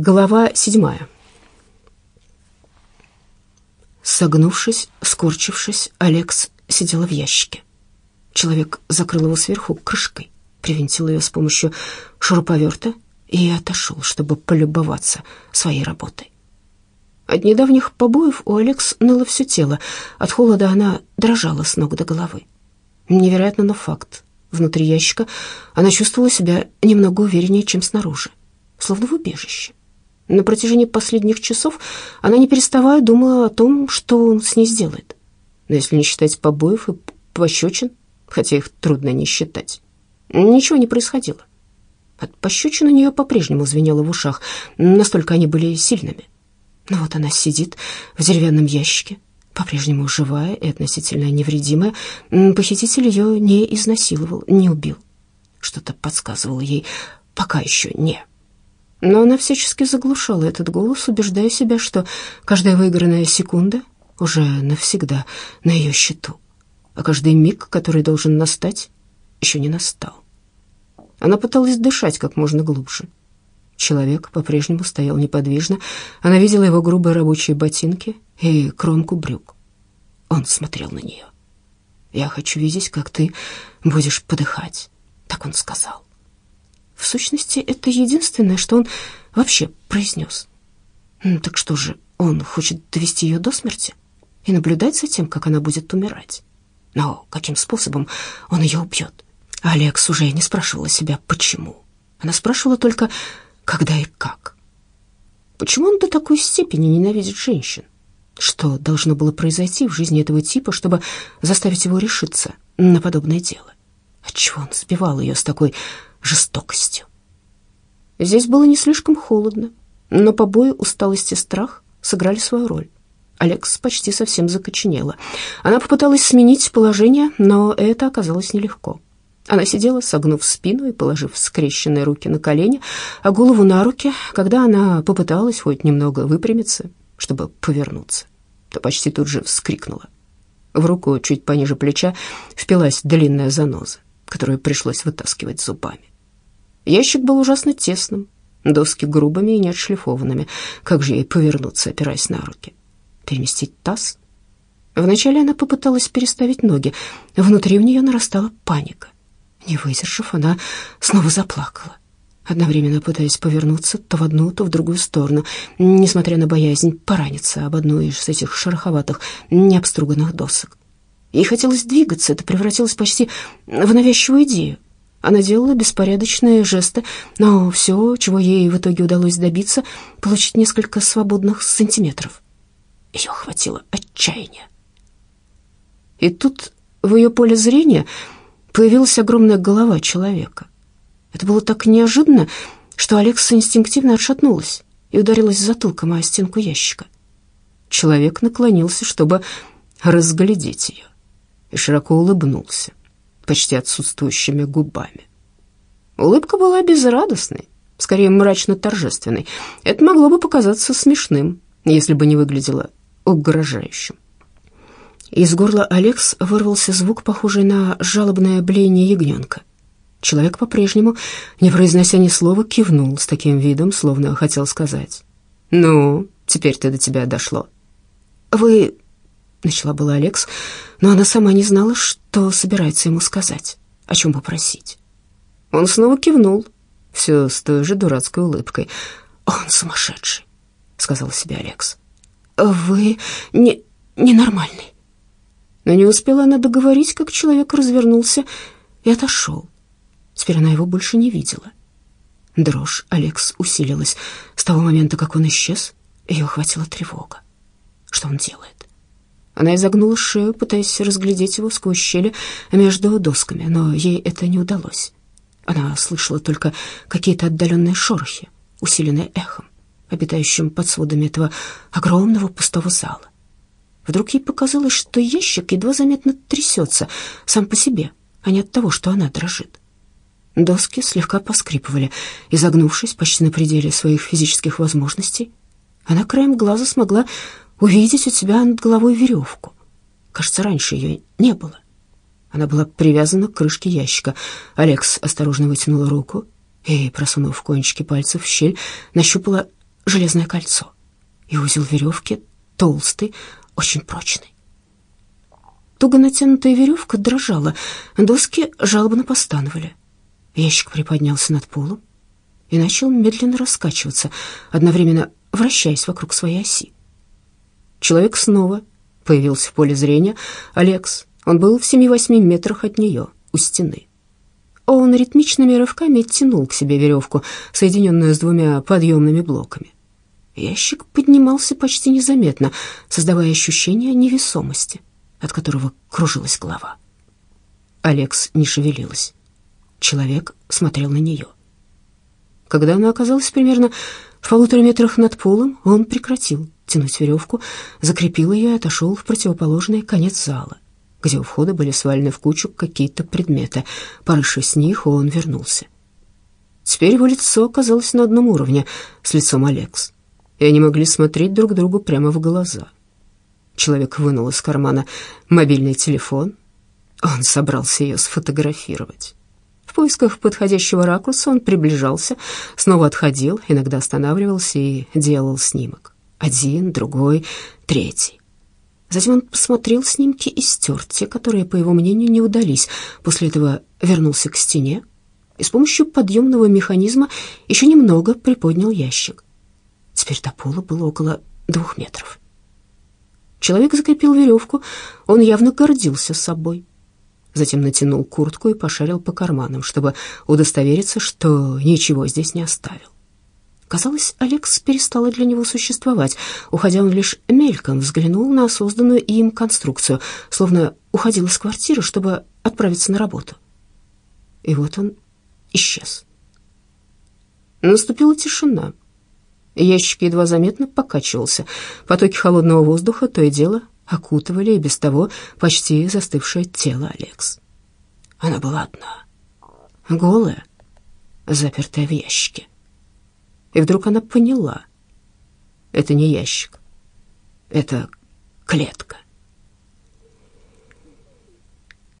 Глава седьмая. Согнувшись, скорчившись, Алекс сидела в ящике. Человек закрыл его сверху крышкой, привинтил ее с помощью шуруповерта и отошел, чтобы полюбоваться своей работой. От недавних побоев у Алекс ныло все тело. От холода она дрожала с ног до головы. Невероятно, но факт. Внутри ящика она чувствовала себя немного увереннее, чем снаружи, словно в убежище. На протяжении последних часов она, не переставая, думала о том, что он с ней сделает. Но если не считать побоев и пощечин, хотя их трудно не считать, ничего не происходило. От пощечин у нее по-прежнему звенело в ушах, настолько они были сильными. Но вот она сидит в деревянном ящике, по-прежнему живая и относительно невредимая. Похититель ее не изнасиловал, не убил. Что-то подсказывало ей, пока еще не. Но она всячески заглушала этот голос, убеждая себя, что каждая выигранная секунда уже навсегда на ее счету, а каждый миг, который должен настать, еще не настал. Она пыталась дышать как можно глубже. Человек по-прежнему стоял неподвижно. Она видела его грубые рабочие ботинки и кромку брюк. Он смотрел на нее. «Я хочу видеть, как ты будешь подыхать», — так он сказал. В сущности, это единственное, что он вообще произнес. Так что же, он хочет довести ее до смерти и наблюдать за тем, как она будет умирать? Но каким способом он ее убьет? Алекс уже не спрашивала себя, почему. Она спрашивала только, когда и как. Почему он до такой степени ненавидит женщин? Что должно было произойти в жизни этого типа, чтобы заставить его решиться на подобное дело? Отчего он сбивал ее с такой жестокостью. Здесь было не слишком холодно, но побои, усталость и страх сыграли свою роль. Алекс почти совсем закоченела. Она попыталась сменить положение, но это оказалось нелегко. Она сидела, согнув спину и положив скрещенные руки на колени, а голову на руки, когда она попыталась хоть немного выпрямиться, чтобы повернуться, то почти тут же вскрикнула. В руку чуть пониже плеча впилась длинная заноза, которую пришлось вытаскивать зубами. Ящик был ужасно тесным, доски грубыми и неотшлифованными. Как же ей повернуться, опираясь на руки? Переместить таз? Вначале она попыталась переставить ноги. Внутри у нее нарастала паника. Не выдержав, она снова заплакала, одновременно пытаясь повернуться то в одну, то в другую сторону, несмотря на боязнь пораниться об одну из этих шероховатых, необструганных досок. Ей хотелось двигаться, это превратилось почти в навязчивую идею. Она делала беспорядочные жесты, но все, чего ей в итоге удалось добиться, получить несколько свободных сантиметров. Ее хватило отчаяния. И тут в ее поле зрения появилась огромная голова человека. Это было так неожиданно, что Алекса инстинктивно отшатнулась и ударилась затылком о стенку ящика. Человек наклонился, чтобы разглядеть ее, и широко улыбнулся почти отсутствующими губами. Улыбка была безрадостной, скорее мрачно-торжественной. Это могло бы показаться смешным, если бы не выглядело угрожающим. Из горла Алекс вырвался звук, похожий на жалобное блеяние ягненка. Человек по-прежнему, не произнося ни слова, кивнул с таким видом, словно хотел сказать. «Ну, теперь-то до тебя дошло». «Вы начала была Алекс, но она сама не знала, что собирается ему сказать, о чем попросить. Он снова кивнул, все с той же дурацкой улыбкой. «Он сумасшедший», — сказала себе Алекс. «Вы не... ненормальный». Но не успела она договорить, как человек развернулся и отошел. Теперь она его больше не видела. Дрожь Алекс усилилась. С того момента, как он исчез, ее охватила тревога. Что он делает? Она изогнула шею, пытаясь разглядеть его сквозь щели между досками, но ей это не удалось. Она слышала только какие-то отдаленные шорохи, усиленные эхом, обитающим под сводами этого огромного пустого зала. Вдруг ей показалось, что ящик едва заметно трясется сам по себе, а не от того, что она дрожит. Доски слегка поскрипывали, изогнувшись почти на пределе своих физических возможностей. Она краем глаза смогла увидеть у себя над головой веревку. Кажется, раньше ее не было. Она была привязана к крышке ящика. Алекс осторожно вытянула руку и, просунув кончики пальцев в щель, нащупала железное кольцо, и узел веревки толстый, очень прочный. Туго натянутая веревка дрожала, доски жалобно постановали. Ящик приподнялся над полом и начал медленно раскачиваться, одновременно вращаясь вокруг своей оси. Человек снова появился в поле зрения. Алекс, он был в семи-восьми метрах от нее, у стены. Он ритмичными рывками тянул к себе веревку, соединенную с двумя подъемными блоками. Ящик поднимался почти незаметно, создавая ощущение невесомости, от которого кружилась голова. Алекс не шевелилась. Человек смотрел на нее. Когда она оказалась примерно в полутора метрах над полом, он прекратил тянуть веревку, закрепил ее и отошел в противоположный конец зала, где у входа были свалены в кучу какие-то предметы. Порывшись с них, он вернулся. Теперь его лицо оказалось на одном уровне с лицом Алекс, и они могли смотреть друг другу прямо в глаза. Человек вынул из кармана мобильный телефон. Он собрался ее сфотографировать. В поисках подходящего ракурса он приближался, снова отходил, иногда останавливался и делал снимок. Один, другой, третий. Затем он посмотрел снимки и стер те, которые, по его мнению, не удались. После этого вернулся к стене и с помощью подъемного механизма еще немного приподнял ящик. Теперь до пола было около двух метров. Человек закрепил веревку, он явно гордился собой. Затем натянул куртку и пошарил по карманам, чтобы удостовериться, что ничего здесь не оставил. Казалось, Алекс перестала для него существовать. Уходя, он лишь мельком взглянул на созданную им конструкцию, словно уходил из квартиры, чтобы отправиться на работу. И вот он исчез. Наступила тишина. Ящик едва заметно покачивался. Потоки холодного воздуха то и дело окутывали и без того почти застывшее тело Алекс. Она была одна, голая, запертая в ящике. И вдруг она поняла. Это не ящик, это клетка.